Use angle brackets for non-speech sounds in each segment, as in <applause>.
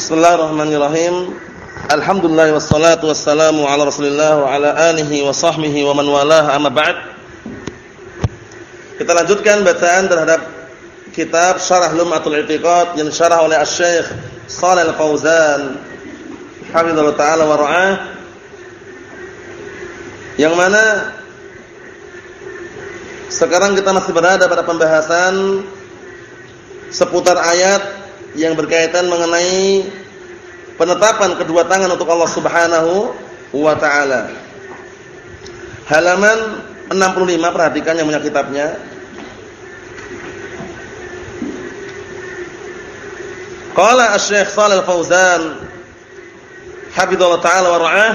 Bismillahirrahmanirrahim. Alhamdulillah wassalatu wassalamu ala Rasulillah wa ala alihi wa sahbihi wa man walah amma ba'd. Kita lanjutkan bacaan terhadap kitab Syarah Lum'atul I'tiqad yang syarah oleh Asy-Syaikh Shalal Fauzan hafizallahu taala wa ra'ah. Yang mana sekarang kita masih berada pada pembahasan seputar ayat yang berkaitan mengenai penetapan kedua tangan untuk Allah Subhanahu wa taala. Halaman 65 perhatikan yang punya kitabnya. Qala Asy-Syaikh Shalal Fauzan hafizallahu taala wa ra'ah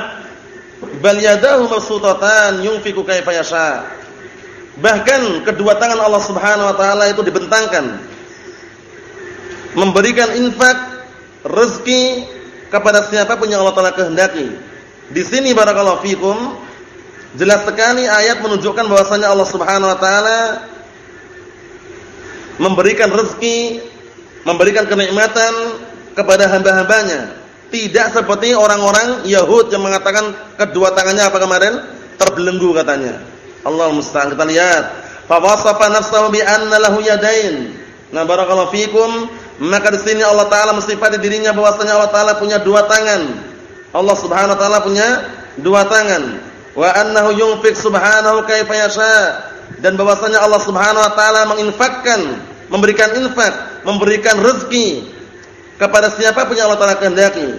bal yadahu mabsutatan yunfiqu kaifa yasha. Bahkan kedua tangan Allah Subhanahu wa taala itu dibentangkan memberikan infak rezeki kepada siapa pun yang Allah Taala kehendaki. Di sini barakallahu fikum jelas sekali ayat menunjukkan bahwasanya Allah Subhanahu wa taala memberikan rezeki, memberikan kenikmatan kepada hamba-hambanya. Tidak seperti orang-orang Yahud yang mengatakan kedua tangannya apa kemarin? terbelenggu katanya. Allah musta'an kita lihat. Fa wasafa nafsahu bi anna lahu yadain. Nah barakallahu fikum maka di sini Allah taala mensifati dirinya bahwasanya Allah taala punya dua tangan. Allah Subhanahu wa taala punya dua tangan. Wa annahu yunfiq subhanahu kaifa yasha. Dan bahwasanya Allah Subhanahu wa taala menginfakkan, memberikan infak, memberikan rezeki kepada siapa pun yang Allah taala kehendaki.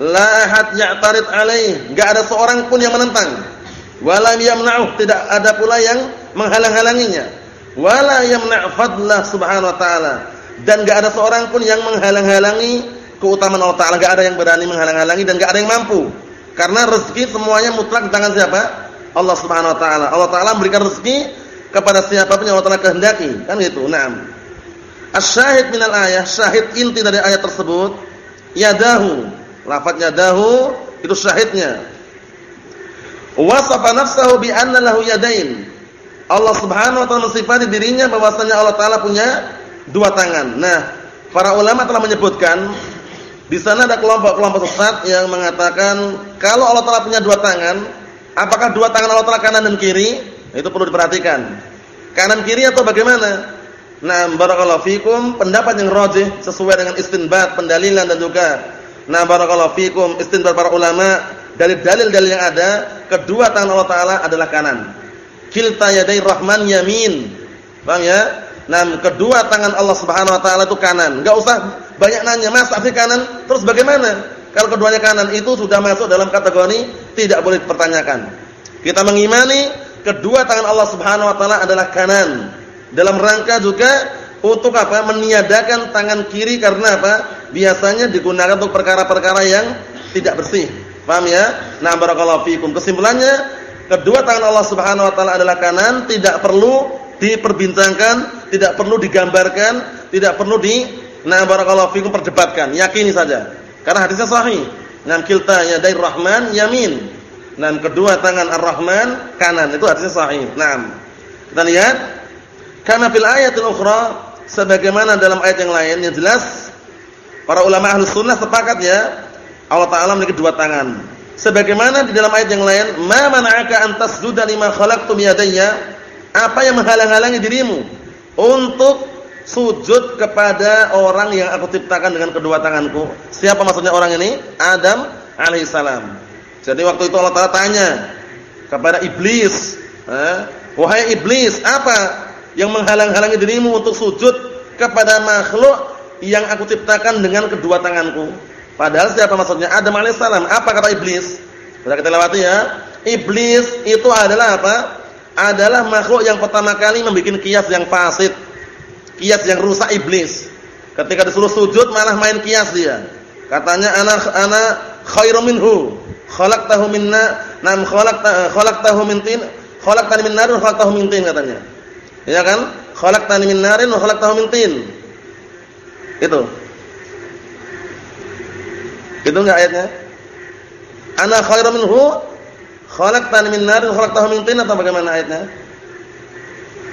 La ahad ya'tarid alaih, enggak ada seorang pun yang menentang. Wala yamna'uh, tidak ada pula yang menghalang-halanginya. Wala yamna' fadlah subhanahu wa ta'ala dan gak ada seorang pun yang menghalang-halangi keutamaan Allah Taala. Gak ada yang berani menghalang-halangi dan gak ada yang mampu. Karena rezeki semuanya mutlak di tangan siapa? Allah Subhanahu Wa Taala. Allah Taala memberikan rezeki kepada siapa pun yang Allah Taala kehendaki. Kan gitu. Naam. Asyahid minal ayah, syahid inti dari ayat tersebut, yadahu. Lafaz yadahu itu syahidnya. Wasafa nafsahu bi anna lahu yadain. Allah Subhanahu wa taala mensifati dirinya bahwasanya Allah taala punya dua tangan. Nah, para ulama telah menyebutkan di sana ada kelompok-kelompok sesat yang mengatakan kalau Allah Taala punya dua tangan, apakah dua tangan Allah Taala kanan dan kiri? Itu perlu diperhatikan. Kanan kiri atau bagaimana? Nah, barakallahu fikum, pendapat yang rajih sesuai dengan istinbat, pendalilan dan juga nah barakallahu fikum istinbat para ulama dari dalil-dalil yang ada, kedua tangan Allah Taala adalah kanan. Kilta yadai rahman yamin. Paham ya? Nah, kedua tangan Allah Subhanahu wa taala itu kanan. Enggak usah banyak nanya, "Masa sih kanan?" Terus bagaimana? Kalau keduanya kanan itu sudah masuk dalam kategori tidak boleh dipertanyakan. Kita mengimani kedua tangan Allah Subhanahu wa taala adalah kanan. Dalam rangka juga untuk apa? Meniadakan tangan kiri karena apa? Biasanya digunakan untuk perkara-perkara yang tidak bersih. Paham ya? Nah, barakallahu fikum. Kesimpulannya, kedua tangan Allah Subhanahu wa taala adalah kanan, tidak perlu diperbincangkan, tidak perlu digambarkan, tidak perlu di na barakallahu fikum perdebatkan, yakini saja. Karena hadisnya sahih. Nam kilta yadai rahman yamin. Nam kedua tangan ar-rahman kanan. Itu hadisnya sahih. Naam. Kita lihat karena fil ayatil ukhra sebagaimana dalam ayat yang lain yang jelas para ulama ahli sunnah sepakat ya Allah taala memiliki dua tangan. Sebagaimana di dalam ayat yang lain, "Ma mana'aka an tasjuda lima khalaqtu bi yadayya?" Apa yang menghalang-halangi dirimu untuk sujud kepada orang yang aku ciptakan dengan kedua tanganku? Siapa maksudnya orang ini? Adam alaihissalam. Jadi waktu itu Allah Taala tanya kepada iblis, eh, "Wahai iblis, apa yang menghalang-halangi dirimu untuk sujud kepada makhluk yang aku ciptakan dengan kedua tanganku?" Padahal siapa maksudnya? Adam alaihissalam. Apa kata iblis? Sudah kita lewati ya. Iblis itu adalah apa? Adalah makhluk yang pertama kali membuat kias yang fasid. Kias yang rusak iblis. Ketika disuruh sujud malah main kias dia. Katanya ana ana khairu minhu. Khalaqtahu minna nam khalaqta khalaqtahu min tin khalaqtani min narin khalaqtahu min tin katanya. Ya kan? Khalaqtani min narin wa khalaqtahu min tin. Itu. Itu enggak ayatnya? Ana khairu minhu Khalaqtani min narin khalaqtahu min tin atau bagaimana ayatnya?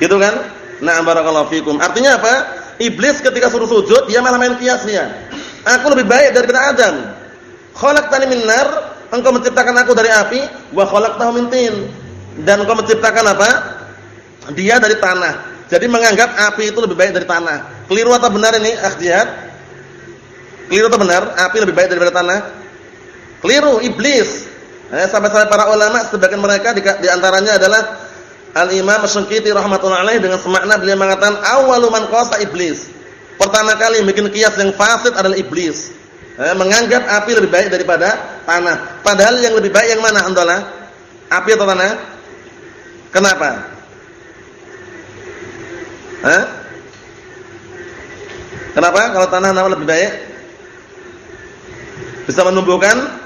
Gitu kan? Na'am barakallahu fikum. Artinya apa? Iblis ketika suruh sujud dia malah main kias aku lebih baik daripada Adam. Khalaqtani min nar, engkau menciptakan aku dari api, wa khalaqtahu min tin. Dan engkau menciptakan apa? Dia dari tanah. Jadi menganggap api itu lebih baik dari tanah. Keliru atau benar ini, akhdiyat? Keliru atau benar? Api lebih baik daripada tanah? Keliru, iblis. Eh, sampai-sampai para ulama sebagian mereka di, di antaranya adalah Al-Imam Asy-Syanqiti rahimatullah alaih dengan semakna beliau mengatakan awalu man qasa iblis. Pertama kali bikin kias yang fasid adalah iblis. Eh, menganggap api lebih baik daripada tanah. Padahal yang lebih baik yang mana Alhamdulillah? Api atau tanah? Kenapa? Hah? Kenapa kalau tanah nama lebih baik? Bisa menumbuhkan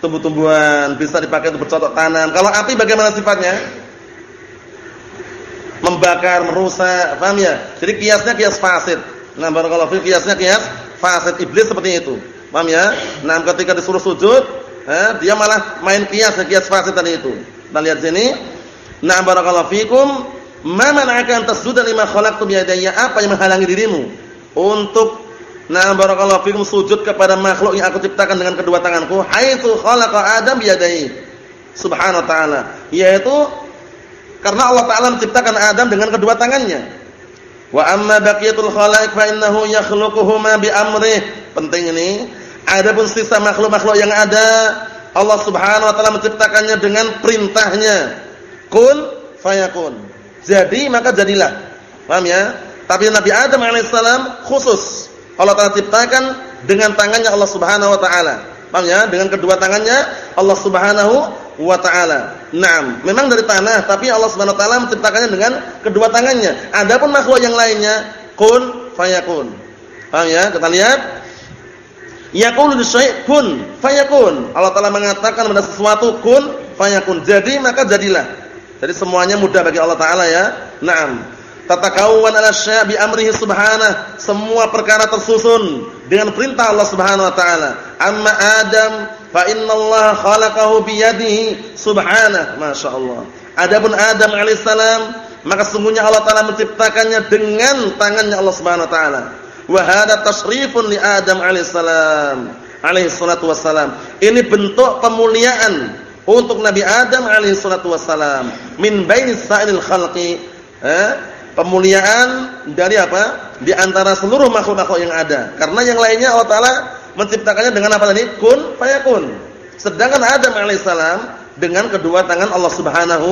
tumbuh-tumbuhan, bisa dipakai untuk bercocok tanam. Kalau api bagaimana sifatnya? Membakar, merusak, paham ya? Jadi kiasnya kias fasid. Nah, barakallahu fi kiasnya kias fasid iblis seperti itu. Paham ya? Nah, ketika disuruh sujud, eh, dia malah main kias, kias fasid tadi itu. Kita lihat sini. Nah, barakallahu fikum, ma mana'aka an tasjuda lima khalaqtu bi Apa yang menghalangi dirimu untuk Nah barakallahu fikum sujud kepada makhluk yang aku ciptakan dengan kedua tanganku haitsu khalaqa Adam biyadaihi. Subhanahu wa ta'ala. Yaitu karena Allah taala menciptakan Adam dengan kedua tangannya. Wa amma baqiyatul khalaiq fa innahu yakhluquhuma bi amrih. Penting ini. Adapun sisa makhluk-makhluk yang ada Allah Subhanahu wa taala menciptakannya dengan perintahnya. Kun fayakun. Jadi maka jadilah. Paham ya? Tapi Nabi Adam alaihissalam khusus Allah Taala ciptakan dengan tangannya Allah Subhanahu wa taala. Paham ya? Dengan kedua tangannya Allah Subhanahu wa taala. Naam, memang dari tanah, tapi Allah Subhanahu wa taala menciptakannya dengan kedua tangannya. Adapun makhluk yang lainnya kun fayakun. Paham ya? Kita lihat Yaqulu lisyai' kun fayakun. Allah Taala mengatakan pada sesuatu kun fayakun. Jadi maka jadilah. Jadi semuanya mudah bagi Allah Taala ya. Naam tatakawwan ala syai' bi amrihi subhanahu. Semua perkara tersusun dengan perintah Allah Subhanahu wa taala. Amma adam fa innallaha khalaqahu bi yadihi subhanahu masyaallah adapun adam alaihissalam maka sungguhnya Allah taala menciptakannya dengan tangannya Allah Subhanahu wa taala. Wa hadha tashrifun li adam alaihissalam alaihi salatu wassalam. Ini bentuk pemuliaan untuk Nabi Adam alaihi salatu wassalam. Min bainis sa'ilil khalqi eh? Pemuliaan dari apa? Di antara seluruh makhluk-makhluk yang ada. Karena yang lainnya Allah taala menciptakannya dengan apa tadi? Kun fayakun. Sedangkan Adam alaihissalam dengan kedua tangan Allah Subhanahu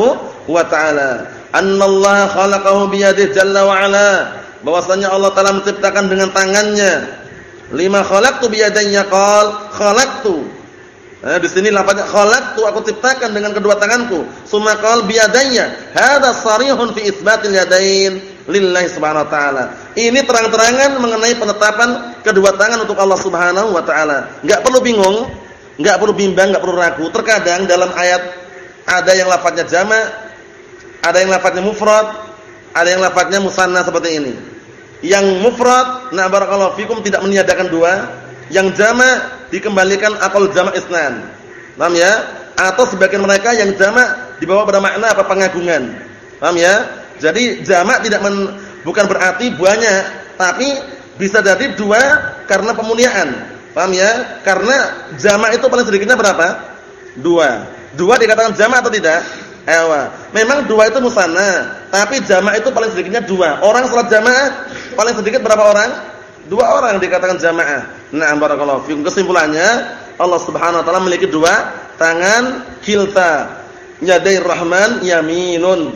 wa taala. Annallaha khalaqahu biyadihi jalla wa ala. Bahwasanya Allah taala menciptakan dengan tangannya. Lima khalaqtu biyadayya qal khalaqtu Nah, di sini lafaznya khalaqtu aku ciptakan dengan kedua tanganku. Summa qal biyadayya. Hadza sarihun fi itsbatil yadain lillahi subhanahu wa taala. Ini terang-terangan mengenai penetapan kedua tangan untuk Allah Subhanahu wa taala. Enggak perlu bingung, enggak perlu bimbang, enggak perlu ragu. Terkadang dalam ayat ada yang lafaznya jama', ada yang lafaznya mufrad, ada yang lafaznya musanna seperti ini. Yang mufrad, na barakallahu fikum tidak meniadakan dua, yang jama' dikembalikan akal jamak isnan. Paham ya? Atau sebagian mereka yang jamak dibawa pada makna apa pengagungan. Paham ya? Jadi jamak tidak men, bukan berarti banyak, tapi bisa jadi dua karena pemuliaan. Paham ya? Karena jamak itu paling sedikitnya berapa? Dua. Dua dikatakan jamak atau tidak? Ewa. Memang dua itu musanna, tapi jamak itu paling sedikitnya dua. Orang salat jamaah paling sedikit berapa orang? Dua orang dikatakan jamaah. Nah, barakallahu fikum. Kesimpulannya, Allah Subhanahu wa taala memiliki dua tangan kilta. Yadai Rahman yaminun.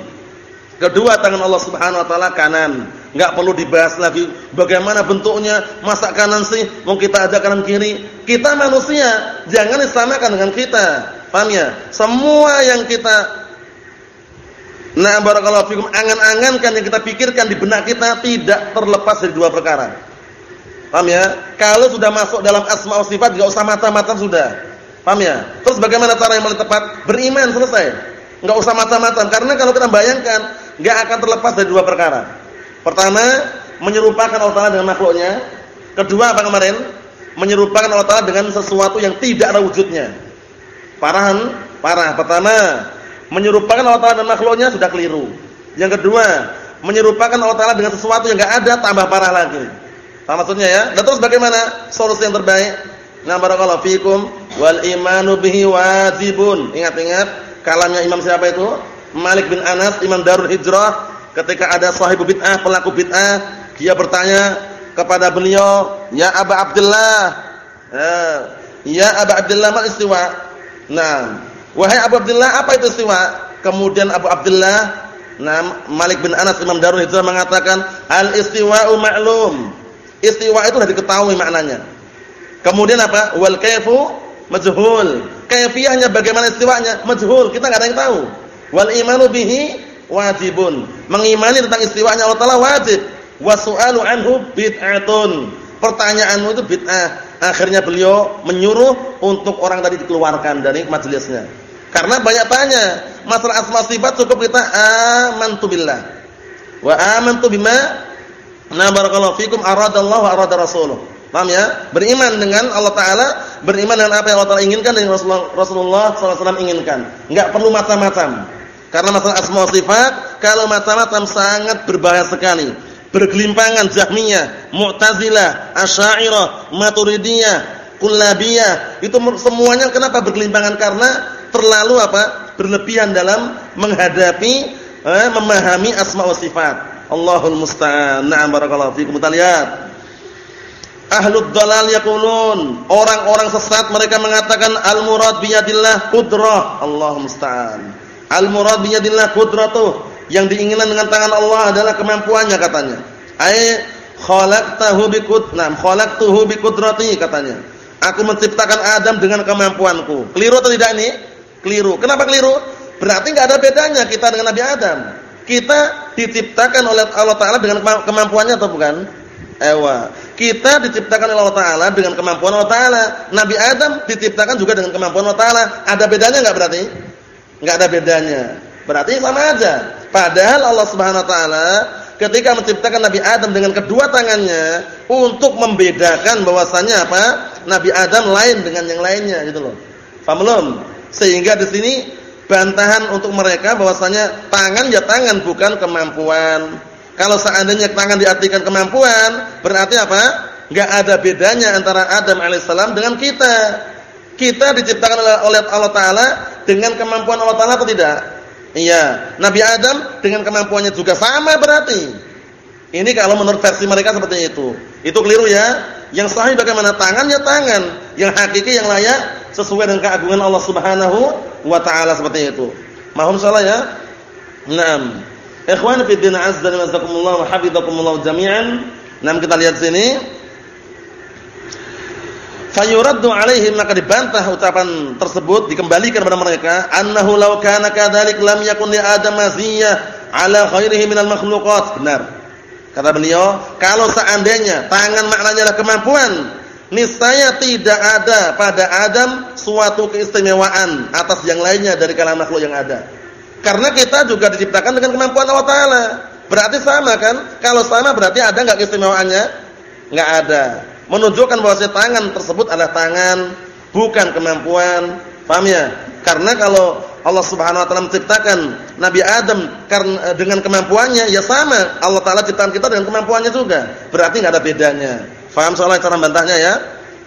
Kedua tangan Allah Subhanahu wa taala kanan. Enggak perlu dibahas lagi bagaimana bentuknya, masa kanan sih, mau kita aja kanan kiri. Kita manusia, jangan disamakan dengan kita. Paham ya? Semua yang kita Nah, barakallahu fikum angan-angankan yang kita pikirkan di benak kita tidak terlepas dari dua perkara. Paham ya? Kalau sudah masuk dalam asma wa sifat enggak usah mata-mata sudah. Paham ya? Terus bagaimana cara yang paling tepat? Beriman selesai. Enggak usah mata-mata karena kalau kita bayangkan enggak akan terlepas dari dua perkara. Pertama, menyerupakan Allah Taala dengan makhluknya. Kedua apa kemarin? Menyerupakan Allah Taala dengan sesuatu yang tidak ada wujudnya. Parahan? Parah. Pertama, menyerupakan Allah Taala dengan makhluknya sudah keliru. Yang kedua, menyerupakan Allah Taala dengan sesuatu yang enggak ada tambah parah lagi. Paham maksudnya ya? Dan terus bagaimana solusi yang terbaik? Nah, barakallahu fikum wal imanu bihi wajibun. Ingat-ingat kalamnya Imam siapa itu? Malik bin Anas, Imam Darul Hijrah. Ketika ada sahibu bid'ah, pelaku bid'ah, dia bertanya kepada beliau, "Ya Abu Abdullah, eh, ya Abu Abdullah mal istiwa?" Nah, wahai Abu Abdullah, apa itu istiwa? Kemudian Abu Abdullah Nah, Malik bin Anas Imam Darul Hijrah mengatakan al-istiwa'u ma'lum. Istiwa itu sudah diketahui maknanya. Kemudian apa? Wal kaifu majhul. Kaifiyahnya bagaimana istiwanya? Majhul. Kita enggak ada yang tahu. Wal imanu bihi wajibun. Mengimani tentang istiwanya Allah Taala wajib. Wasu'alu anhu bid'atun. Pertanyaanmu itu bid'ah. Akhirnya beliau menyuruh untuk orang tadi dikeluarkan dari majelisnya. Karena banyak tanya, masalah asma sifat cukup kita amantu billah. Wa amantu bima na barakallahu fikum aradallahu wa arada rasuluh. Paham ya? Beriman dengan Allah taala, beriman dengan apa yang Allah taala inginkan dan Rasulullah Rasulullah SAW inginkan. Enggak perlu macam-macam. Karena masalah asma sifat kalau macam-macam sangat berbahaya sekali. Bergelimpangan Jahmiyah, Mu'tazilah, Asy'ariyah, Maturidiyah, Kullabiyah, itu semuanya kenapa bergelimpangan? Karena terlalu apa? berlebihan dalam menghadapi eh, memahami asma wa sifat. Allahul musta'an. Na'am barakallahu fikum. Kita lihat. Ahlud dalal yaqulun, orang-orang sesat mereka mengatakan al-murad biyadillah qudrah. Allahul musta'an. Al-murad biyadillah qudratuh. Yang diinginkan dengan tangan Allah adalah kemampuannya katanya. Ai khalaqtahu biqud, nam khalaqtuhu biqudrati katanya. Aku menciptakan Adam dengan kemampuanku. Keliru atau tidak ini? Keliru. Kenapa keliru? Berarti nggak ada bedanya kita dengan Nabi Adam. Kita diciptakan oleh Allah Taala dengan kemampuannya atau bukan? Ewa. Kita diciptakan oleh Allah Taala dengan kemampuan Allah Taala. Nabi Adam diciptakan juga dengan kemampuan Allah Taala. Ada bedanya nggak berarti? Nggak ada bedanya. Berarti sama aja. Padahal Allah Subhanahu Wa Taala ketika menciptakan Nabi Adam dengan kedua tangannya untuk membedakan bahwasannya apa? Nabi Adam lain dengan yang lainnya gitu loh. Paham belum? Sehingga di sini bantahan untuk mereka bahwasanya tangan ya tangan bukan kemampuan. Kalau seandainya tangan diartikan kemampuan, berarti apa? Enggak ada bedanya antara Adam alaihissalam dengan kita. Kita diciptakan oleh Allah taala dengan kemampuan Allah taala atau tidak? Iya. Nabi Adam dengan kemampuannya juga sama berarti. Ini kalau menurut versi mereka seperti itu. Itu keliru ya. Yang sahih bagaimana? Tangannya tangan, yang hakiki yang layak sesuai dengan keagungan Allah Subhanahu wa taala seperti itu. Mahum salah ya? Naam. Ikhwan fi din azza wa jazakumullah wa hafizakumullah jami'an. Naam kita lihat sini. Fayuraddu alaihim maka dibantah ucapan tersebut dikembalikan kepada mereka annahu law kana kadzalik lam yakun li adam maziyah ala khairihi minal makhluqat. Benar. Kata beliau, kalau seandainya tangan maknanya adalah kemampuan, niscaya tidak ada pada Adam suatu keistimewaan atas yang lainnya dari kalangan makhluk yang ada. Karena kita juga diciptakan dengan kemampuan Allah Taala. Berarti sama kan? Kalau sama berarti ada nggak keistimewaannya? Nggak ada. Menunjukkan bahwa tangan tersebut adalah tangan, bukan kemampuan. Paham ya? Karena kalau Allah Subhanahu wa taala menciptakan Nabi Adam karena dengan kemampuannya ya sama. Allah taala ciptakan kita dengan kemampuannya juga. Berarti nggak ada bedanya. Faham soalnya cara bantahnya ya?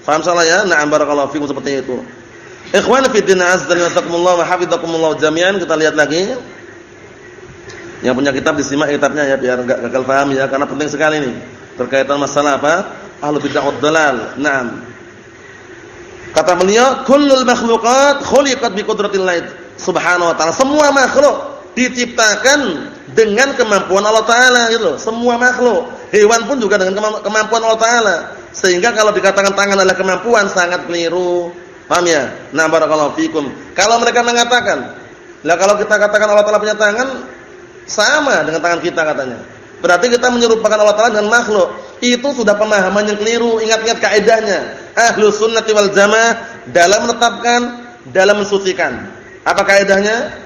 Faham soalnya ya? Na'am barakallahu fikum seperti itu. Ikhwan fi din azza wa jazakumullah wa hafizakumullah jami'an. Kita lihat lagi. Yang punya kitab disimak kitabnya ya biar enggak gagal paham ya karena penting sekali ini. Berkaitan masalah apa? Ahlu bid'ah dalal. Naam. Kata beliau, kullul makhluqat khuliqat bi qudratillah subhanahu wa ta'ala. Semua makhluk diciptakan dengan kemampuan Allah taala gitu Semua makhluk, hewan pun juga dengan kemampuan Allah taala. Sehingga kalau dikatakan tangan adalah kemampuan sangat keliru. Paham ya? Nah, barakallahu fikum. Kalau mereka mengatakan, lah kalau kita katakan Allah taala punya tangan sama dengan tangan kita katanya. Berarti kita menyerupakan Allah taala dengan makhluk. Itu sudah pemahaman yang keliru. Ingat-ingat kaidahnya. Ahlus sunnati wal jamaah dalam menetapkan, dalam mensucikan. Apa kaidahnya?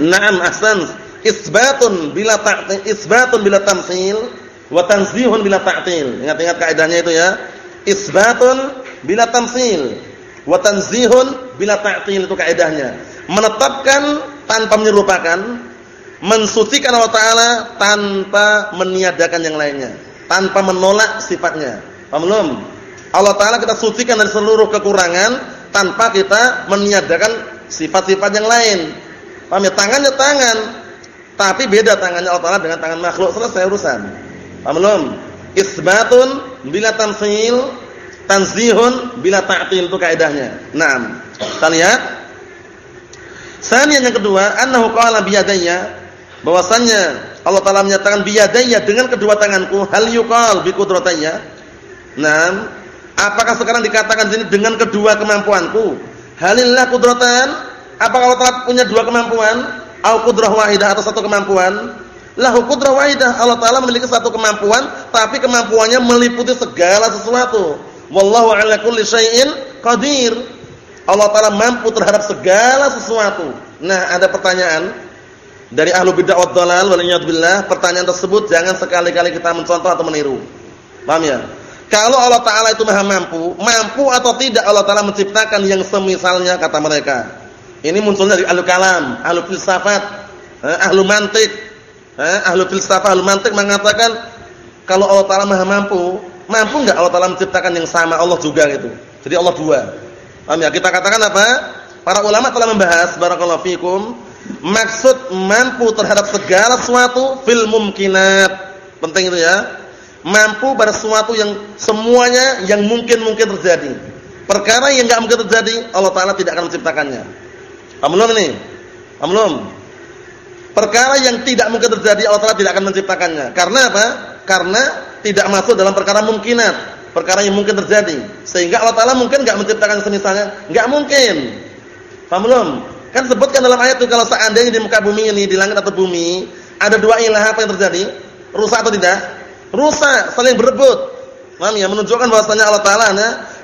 Naam ahsan. Isbatun bila ta'til, isbatun bila tamtsil wa tanzihun bila ta'til. Ingat-ingat kaidahnya itu ya. Isbatun bila tamtsil wa tanzihun bila ta'til itu kaidahnya. Menetapkan tanpa menyerupakan, mensucikan Allah taala tanpa meniadakan yang lainnya, tanpa menolak sifatnya. Paham belum? Allah taala kita sucikan dari seluruh kekurangan tanpa kita meniadakan sifat-sifat yang lain. Paham ya? Tangannya tangan, tapi beda tangannya Allah taala dengan tangan makhluk. Selesai urusan. Paham belum? Isbatun bila tamsil, tanzihun bila ta'til itu kaidahnya. Naam. Kita lihat. Sanian yang kedua, annahu qala biyadayya bahwasannya Allah taala menyatakan biyadayya dengan kedua tanganku hal yuqal bi qudratayya. Nah apakah sekarang dikatakan sini dengan kedua kemampuanku? Halillah qudratan. Apakah Allah taala punya dua kemampuan? Au qudrah wahidah atau satu kemampuan? Lahu qudrah wahidah. Allah taala memiliki satu kemampuan tapi kemampuannya meliputi segala sesuatu. Wallahu ala kulli syai'in qadir Allah taala mampu terhadap segala sesuatu nah ada pertanyaan dari ahlu bid'ah wad dalal wal billah, pertanyaan tersebut jangan sekali-kali kita mencontoh atau meniru. Paham ya? Kalau Allah taala itu Maha mampu, mampu atau tidak Allah taala menciptakan yang semisalnya kata mereka. Ini munculnya dari ahlu kalam, ahlu filsafat, eh, ahlu mantik. Eh, ahlu filsafat, ahlu mantik mengatakan kalau Allah taala Maha mampu, mampu enggak Allah taala menciptakan yang sama Allah juga gitu. Jadi Allah dua. Paham ya? Kita katakan apa? Para ulama telah membahas barakallahu fikum Maksud mampu terhadap segala sesuatu fil mumkinat. Penting itu ya. Mampu pada sesuatu yang semuanya yang mungkin-mungkin terjadi. Perkara yang enggak mungkin terjadi, Allah taala tidak akan menciptakannya. Paham ini? Paham Perkara yang tidak mungkin terjadi, Allah taala tidak akan menciptakannya. Karena apa? Karena tidak masuk dalam perkara mungkinat, perkara yang mungkin terjadi. Sehingga Allah taala mungkin enggak menciptakan semisalnya, enggak mungkin. Paham belum? Kan sebutkan dalam ayat itu kalau seandainya di muka bumi ini, di langit atau bumi, ada dua ilah apa yang terjadi? Rusak atau tidak? Rusak, saling berebut. Paham ya? Menunjukkan bahwasanya Allah taala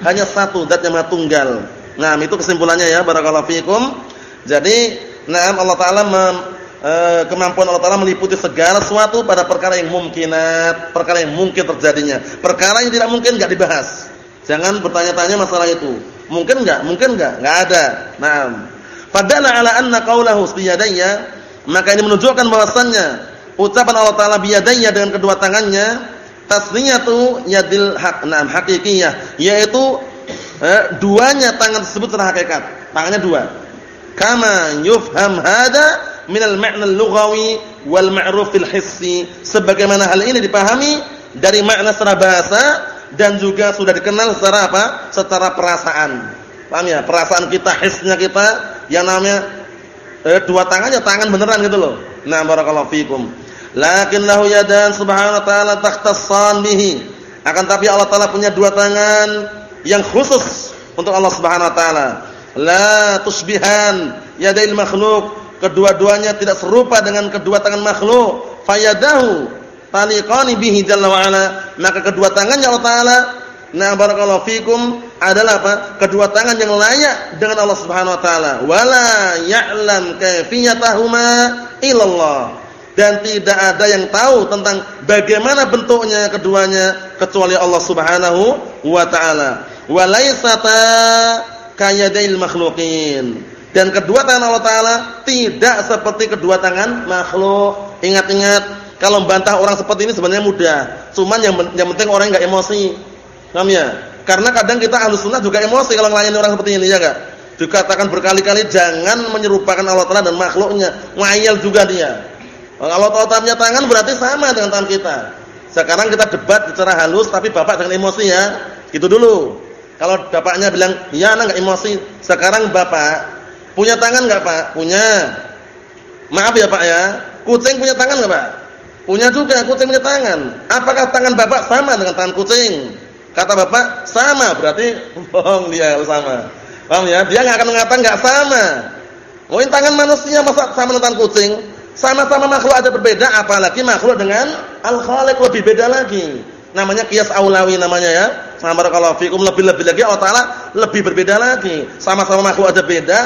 hanya satu zat yang tunggal. Nah, itu kesimpulannya ya, barakallahu. Jadi, nah Allah taala e, kemampuan Allah taala meliputi segala sesuatu pada perkara yang mungkinat, perkara yang mungkin terjadinya. Perkara yang tidak mungkin enggak dibahas. Jangan bertanya-tanya masalah itu. Mungkin enggak? Mungkin enggak? Enggak ada. Nah, Fadalla ala anna qawlahu biyadayya, maka ini menunjukkan bahwasannya ucapan Allah taala biyadayya dengan kedua tangannya tasniyatu yadil haq, na'am hakikiyah, yaitu eh, duanya tangan tersebut secara hakikat. Tangannya dua. Kama yufham hada min al-ma'na al-lughawi wal ma'ruf fil hissi. Sebagaimana hal ini dipahami dari makna secara bahasa dan juga sudah dikenal secara apa? Secara perasaan. Paham ya? Perasaan kita, hisnya kita yang namanya eh, dua tangannya tangan beneran gitu loh. Nah, barakallahu fikum. Lakin lahu yadan subhanahu wa ta'ala takhtassan bihi. Akan tapi Allah taala punya dua tangan yang khusus untuk Allah Subhanahu wa taala. La tusbihan yadail makhluk. Kedua-duanya tidak serupa dengan kedua tangan makhluk. Fayadahu taliqani bihi jalla wa ala. Maka kedua tangannya Allah taala Nah barakallahu fikum adalah apa? Kedua tangan yang layak dengan Allah Subhanahu wa taala. Wala ya'lam kayfiyatahuma illallah. Dan tidak ada yang tahu tentang bagaimana bentuknya keduanya kecuali Allah Subhanahu wa taala. Walaysata kayadail makhluqin. Dan kedua tangan Allah taala tidak seperti kedua tangan makhluk. Ingat-ingat kalau membantah orang seperti ini sebenarnya mudah. Cuman yang yang penting orang enggak emosi. Paham ya? Karena kadang kita ahlu sunnah juga emosi kalau melayani orang seperti ini, ya enggak? Dikatakan berkali-kali jangan menyerupakan Allah Ta'ala dan makhluknya. Ngayal juga dia. Kalau Allah Ta'ala tangan berarti sama dengan tangan kita. Sekarang kita debat secara halus tapi bapak dengan emosi ya. Gitu dulu. Kalau bapaknya bilang, "Ya, anak enggak emosi." Sekarang bapak punya tangan enggak, Pak? Punya. Maaf ya, Pak ya. Kucing punya tangan enggak, Pak? Punya juga, kucing punya tangan. Apakah tangan bapak sama dengan tangan kucing? Kata bapak, sama berarti <laughs> bohong dia kalau sama. Paham ya? Dia enggak akan mengatakan enggak sama. Mungkin tangan manusia masa sama dengan kucing? Sama-sama makhluk ada berbeda, apalagi makhluk dengan al-khaliq lebih beda lagi. Namanya kias aulawi namanya ya. Sama barakallahu fikum lebih-lebih lagi Allah Taala lebih berbeda lagi. Sama-sama makhluk ada beda.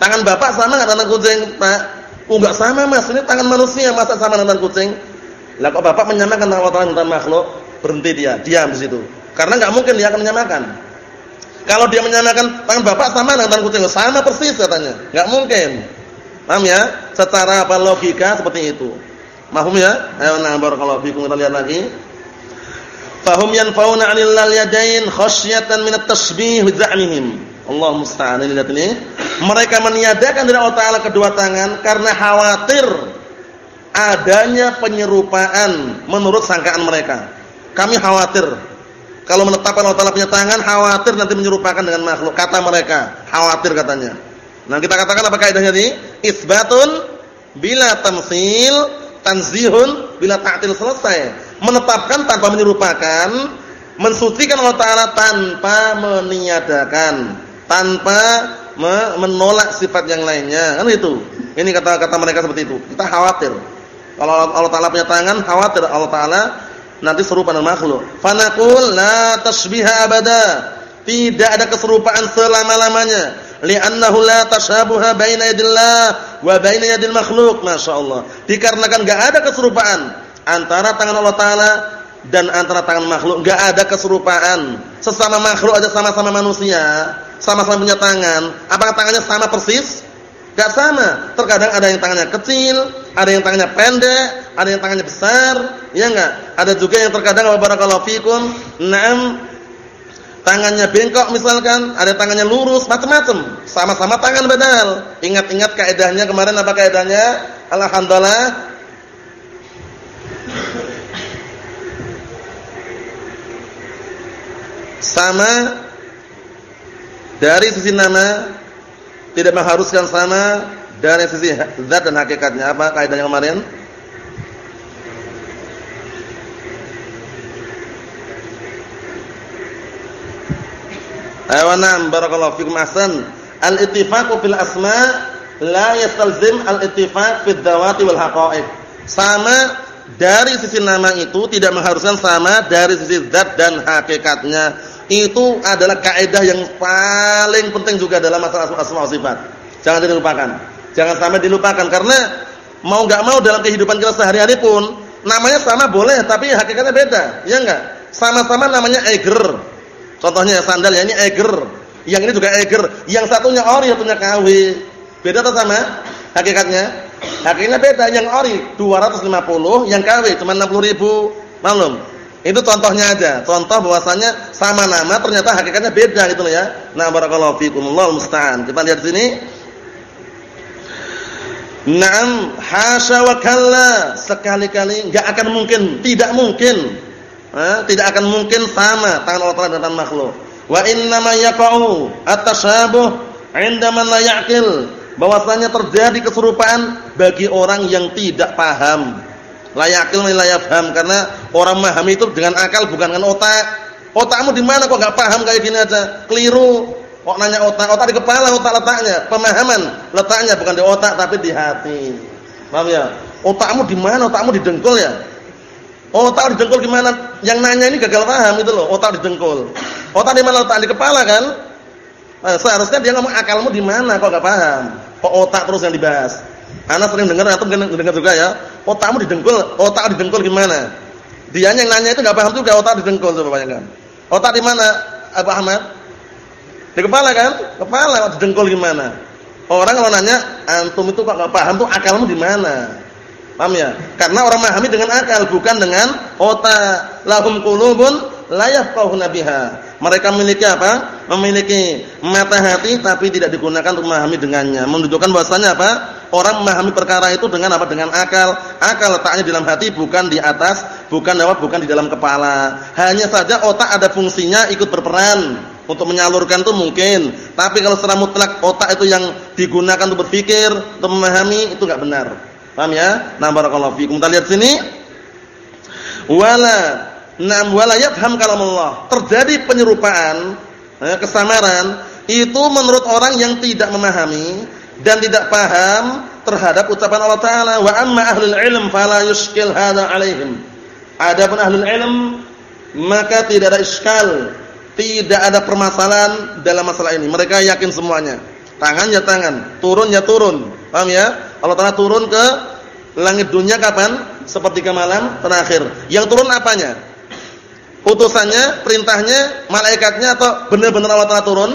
Tangan bapak sama enggak dengan kucing, Pak? Oh enggak sama, Mas. Ini tangan manusia masa sama dengan kucing? Lah kok bapak menyamakan Taala dengan makhluk? Berhenti dia, diam di situ. Karena nggak mungkin dia akan menyamakan. Kalau dia menyamakan tangan bapak sama dengan tangan kucing, sama persis katanya. Nggak mungkin. Paham ya? Secara apa logika seperti itu. Mahum ya? Ayo nah barakallahu fikum kita lihat lagi. Fahum yanfauna 'anil yadain khasyatan min at-tashbih bi za'mihim. Allah musta'an ini lihat ini. Mereka meniadakan dari Allah Taala kedua tangan karena khawatir adanya penyerupaan menurut sangkaan mereka. Kami khawatir kalau menetapkan Allah Taala punya tangan khawatir nanti menyerupakan dengan makhluk kata mereka. Khawatir katanya. Nah, kita katakan apa kaidahnya ini? Isbatun bila tamsil, tanzihun bila ta'til selesai menetapkan tanpa menyerupakan, mensucikan Allah Taala tanpa meniadakan, tanpa menolak sifat yang lainnya. Kan itu. Ini kata-kata mereka seperti itu. Kita khawatir. Kalau Allah Taala punya tangan, khawatir Allah Taala nanti serupa dengan makhluk. Fanaqul la tasbiha abada. Tidak ada keserupaan selama-lamanya. Li'annahu la tashabuha baina yadillah wa baina yadil makhluk. Masyaallah. Dikarenakan enggak ada keserupaan antara tangan Allah Taala dan antara tangan makhluk enggak ada keserupaan. Sesama makhluk aja sama-sama manusia, sama-sama punya tangan. Apakah tangannya sama persis? Enggak sama. Terkadang ada yang tangannya kecil, ada yang tangannya pendek, ada yang tangannya besar, ya enggak? Ada juga yang terkadang barakallahu fikum, na'am tangannya bengkok misalkan, ada tangannya lurus, macam-macam. Sama-sama tangan badal. Ingat-ingat kaidahnya kemarin apa kaidahnya? Alhamdulillah sama dari sisi nama tidak mengharuskan sama dari sisi zat dan hakikatnya apa kaidahnya kemarin Ayo barakallahu fikum ahsan. Al-ittifaqu fil asma la yastalzim al-ittifaq fid dawati wal haqa'iq. Sama dari sisi nama itu tidak mengharuskan sama dari sisi zat dan hakikatnya. Itu adalah kaidah yang paling penting juga dalam masalah asma sifat. Jangan dilupakan. Jangan sampai dilupakan karena mau enggak mau dalam kehidupan kita sehari-hari pun namanya sama boleh tapi hakikatnya beda. Ya enggak? Sama-sama namanya Eiger. Contohnya sandal ya ini Eiger. Yang ini juga Eiger. Yang satunya ori, satunya KW. Beda atau sama? Hakikatnya? Hakikatnya beda. Yang ori 250, yang KW cuma 60 ribu. Maklum. Itu contohnya aja. Contoh bahwasanya sama nama ternyata hakikatnya beda gitu loh ya. Nah, barakallahu fikum. Allahu musta'an. Kita lihat sini. Naam, hasya wa kalla. Sekali-kali enggak akan mungkin, tidak mungkin. Ha? tidak akan mungkin sama tangan Allah Taala dengan makhluk. Wa inna ma yaqa'u at-tashabuh 'inda man la ya'qil. Bahwasanya terjadi keserupaan bagi orang yang tidak paham layakil layafham karena orang memahami itu dengan akal bukan dengan otak. Otakmu di mana kok enggak paham kayak gini aja? Keliru. Kok nanya otak? Otak di kepala, otak letaknya. Pemahaman letaknya bukan di otak tapi di hati. Paham ya? Otakmu di mana? Otakmu di dengkul ya? Otak di dengkul gimana? Yang nanya ini gagal paham itu loh, otak di dengkul. Otak di mana letak di kepala kan? Nah, seharusnya dia ngomong akalmu di mana kok enggak paham. Kok otak terus yang dibahas? Anak sering dengar atau dengar juga ya. Otakmu didengkul, otak didengkul gimana? Dia yang nanya itu enggak paham juga otak didengkul coba bayangkan. Otak di mana? Abu Ahmad? Di kepala kan? Kepala didengkul gimana? Orang kalau nanya, antum itu kok enggak paham tuh akalmu di mana? Paham ya? Karena orang memahami dengan akal bukan dengan otak. Lahum qulubun la yafqahuna biha. Mereka memiliki apa? Memiliki mata hati tapi tidak digunakan untuk memahami dengannya. Menunjukkan bahwasanya apa? Orang memahami perkara itu dengan apa? Dengan akal. Akal letaknya dalam hati bukan di atas, bukan lewat, bukan di dalam kepala. Hanya saja otak ada fungsinya ikut berperan untuk menyalurkan itu mungkin. Tapi kalau secara mutlak otak itu yang digunakan untuk berpikir, untuk memahami itu enggak benar. Paham ya? Nah barakallahu fikum. Kita lihat sini. Wala Naam wala yafham kalamullah. Terjadi penyerupaan, eh, kesamaran itu menurut orang yang tidak memahami dan tidak paham terhadap ucapan Allah taala wa amma ahlul ilm fala yuskil hadza alaihim. Adapun ahlul ilm maka tidak ada iskal, tidak ada permasalahan dalam masalah ini. Mereka yakin semuanya. Tangan ya tangan, turun ya turun. Paham ya? Allah taala turun ke langit dunia kapan? Seperti ke malam terakhir. Yang turun apanya? utusannya, perintahnya, malaikatnya atau benar-benar Allah Taala turun?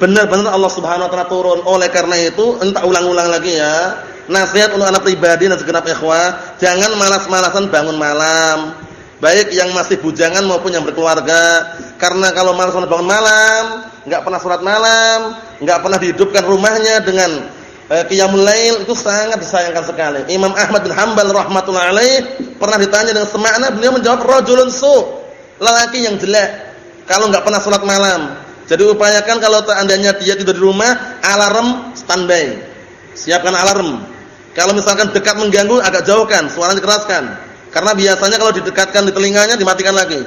Benar-benar Allah Subhanahu wa taala turun. Oleh karena itu, entah ulang-ulang lagi ya. Nasihat untuk anak pribadi dan segenap ikhwah, jangan malas-malasan bangun malam. Baik yang masih bujangan maupun yang berkeluarga. Karena kalau malas bangun malam, enggak pernah salat malam, enggak pernah dihidupkan rumahnya dengan eh, qiyamul lail itu sangat disayangkan sekali. Imam Ahmad bin Hanbal rahmatullah alaih pernah ditanya dengan semakna beliau menjawab rajulun su, lelaki yang jelek kalau enggak pernah salat malam. Jadi upayakan kalau seandainya dia tidur di rumah, alarm standby. Siapkan alarm. Kalau misalkan dekat mengganggu agak jauhkan, suaranya dikeraskan. Karena biasanya kalau didekatkan di telinganya dimatikan lagi.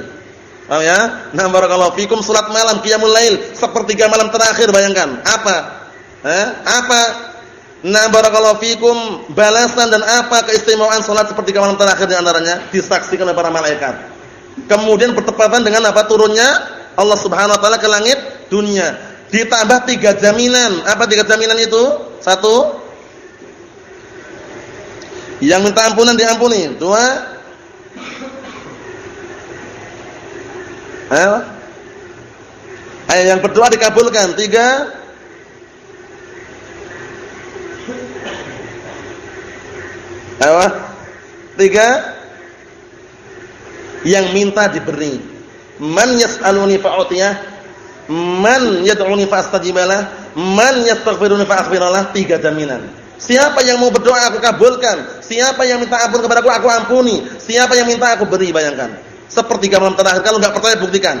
Paham ya? Nah, barakallahu fikum salat malam qiyamul lail sepertiga malam terakhir bayangkan. Apa? Eh? Apa? Nah, barakallahu fikum balasan dan apa keistimewaan salat sepertiga malam terakhir di antaranya disaksikan oleh para malaikat. Kemudian bertepatan dengan apa turunnya Allah Subhanahu wa taala ke langit dunia. Ditambah tiga jaminan. Apa tiga jaminan itu? Satu, yang minta ampunan diampuni. Dua. Ayo yang berdoa dikabulkan. Tiga. Ayo. Tiga. Yang minta diberi. Man yas'aluni fa'utiyah. Man yad'uni fa'astajibalah. Man yastaghfiruni fa'aghfirallah. Tiga jaminan. Siapa yang mau berdoa aku kabulkan. Siapa yang minta ampun kepada aku aku ampuni. Siapa yang minta aku beri bayangkan sepertiga malam terakhir. Kalau enggak percaya buktikan.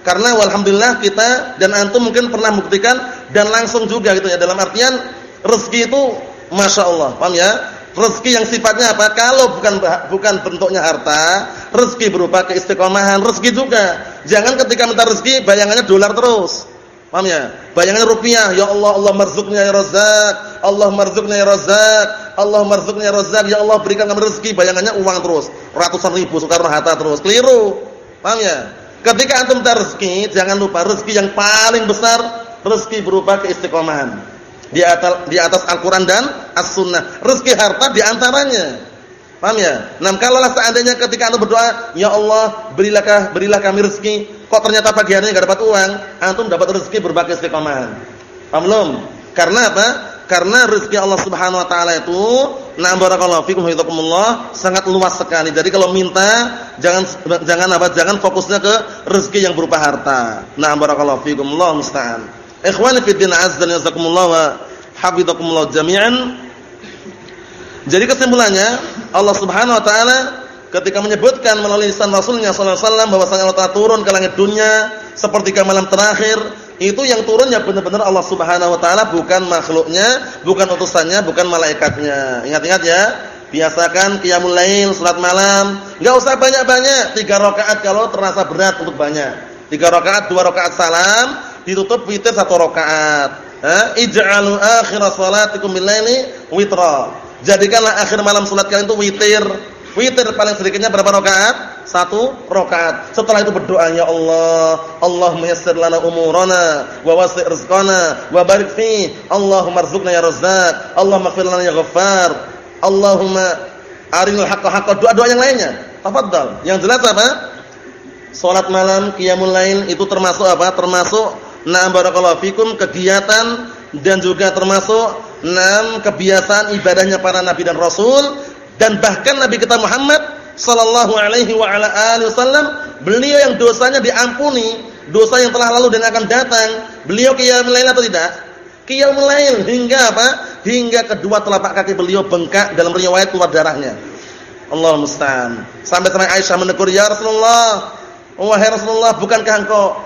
Karena alhamdulillah kita dan antum mungkin pernah buktikan dan langsung juga gitu ya. Dalam artian rezeki itu masya Allah, paham ya? Rezeki yang sifatnya apa? Kalau bukan bukan bentuknya harta, rezeki berupa keistiqomahan, rezeki juga. Jangan ketika minta rezeki bayangannya dolar terus. Paham ya? Bayangannya rupiah, ya Allah, Allah marzuknya ya Razzaq, Allah marzuknya ya Razzaq, Allah marzuknya ya Razzaq, ya Allah berikan kami rezeki, bayangannya uang terus, ratusan ribu Soekarno Hatta terus. Keliru. Paham ya? Ketika antum minta rezeki, jangan lupa rezeki yang paling besar rezeki berupa keistiqomahan. Di atas di atas Al-Qur'an dan As-Sunnah. Rezeki harta di antaranya. Paham ya? Nah, kalau seandainya ketika antum berdoa, ya Allah, berilah berilah kami rezeki, Kok ternyata pagi hari enggak dapat uang, antum dapat rezeki berbagai istiqomah. Paham belum? Karena apa? Karena rezeki Allah Subhanahu wa taala itu, na barakallahu fikum hafizakumullah, sangat luas sekali. Jadi kalau minta jangan jangan apa? Jangan fokusnya ke rezeki yang berupa harta. Na barakallahu fikum, Allah musta'an. Ikhwani fi din azza wa jazakumullah wa hafizakumullah jami'an. Jadi kesimpulannya Allah Subhanahu wa taala ketika menyebutkan melalui lisan Rasulnya sallallahu alaihi wasallam bahwasanya Allah Ta'ala turun ke langit dunia seperti malam terakhir, itu yang turunnya benar-benar Allah Subhanahu wa taala bukan makhluknya, bukan utusannya, bukan malaikatnya. Ingat-ingat ya. Biasakan qiyamul lail, salat malam, enggak usah banyak-banyak, tiga rakaat kalau terasa berat untuk banyak. Tiga rakaat, dua rakaat salam, ditutup witir satu rakaat. Eh, ij'alu akhir salatikum bil laili witra. Jadikanlah akhir malam salat kalian itu witir Witir paling sedikitnya berapa rakaat? Satu rakaat. Setelah itu berdoa ya Allah, Allahumma yassir lana umurana wa wasi' rizqana wa barik fi. Allahumma rzuqna ya Razzaq. Allahumma ighfir lana ya Ghaffar. Allahumma arinal haqqa haqqa. Doa-doa yang lainnya. Tafadhal. Yang jelas apa? Salat malam, qiyamul lail itu termasuk apa? Termasuk na'am barakallahu fikum kegiatan dan juga termasuk enam kebiasaan ibadahnya para nabi dan rasul dan bahkan Nabi kita Muhammad sallallahu alaihi wa ala alihi wasallam, beliau yang dosanya diampuni, dosa yang telah lalu dan akan datang, beliau qiyamul lail atau tidak? Qiyamul lail hingga apa? Hingga kedua telapak kaki beliau bengkak dalam riwayat keluar darahnya. Allah musta'an. Sampai-sampai Aisyah menegur, "Ya Rasulullah, wahai Rasulullah, bukankah engkau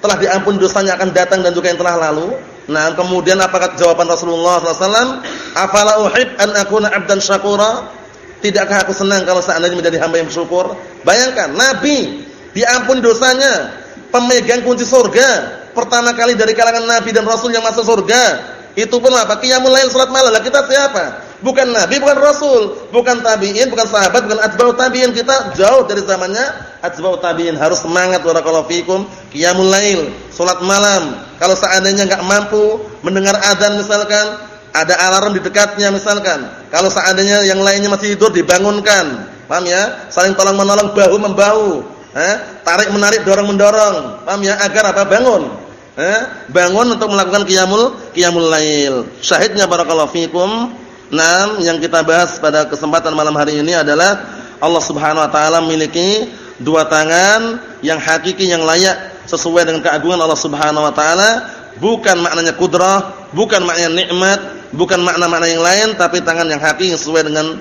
telah diampuni dosanya akan datang dan juga yang telah lalu?" Nah, kemudian apakah jawaban Rasulullah SAW? Afala uhib an akuna abdan syakura? Tidakkah aku senang kalau seandainya menjadi hamba yang bersyukur? Bayangkan, Nabi diampuni dosanya, pemegang kunci surga, pertama kali dari kalangan Nabi dan Rasul yang masuk surga. Itu pun apa? Qiyamul lail salat malam. Lah kita siapa? Bukan Nabi, bukan Rasul, bukan tabi'in, bukan sahabat, bukan atba'ut tabi'in. Kita jauh dari zamannya atba'ut tabi'in. Harus semangat barakallahu fikum. Qiyamul lail, salat malam. Kalau seandainya enggak mampu mendengar azan misalkan, ada alarm di dekatnya misalkan. Kalau seandainya yang lainnya masih tidur dibangunkan. Paham ya? Saling tolong menolong bahu membahu. Eh? Tarik menarik dorong mendorong. Paham ya? Agar apa? Bangun. Eh, bangun untuk melakukan qiyamul qiyamul lail. Syahidnya barakallahu fikum. Nam yang kita bahas pada kesempatan malam hari ini adalah Allah Subhanahu wa taala memiliki dua tangan yang hakiki yang layak sesuai dengan keagungan Allah Subhanahu wa taala, bukan maknanya kudrah, bukan maknanya nikmat, bukan makna-makna yang lain tapi tangan yang hakiki sesuai dengan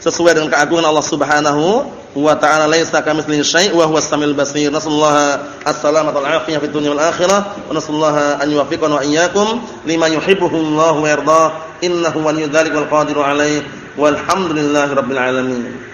sesuai dengan keagungan Allah Subhanahu wa ta'ala laisa kamitslihi syai' wa huwas samiul basir. Nasallahu as-salamata wal afiyah fid dunya wal akhirah wa nasallahu an yuwaffiqana wa iyyakum lima yuhibbuhu Allah wa yardah. Innahu waliyyu dzalika wal qadiru alaihi. Walhamdulillahi rabbil alamin.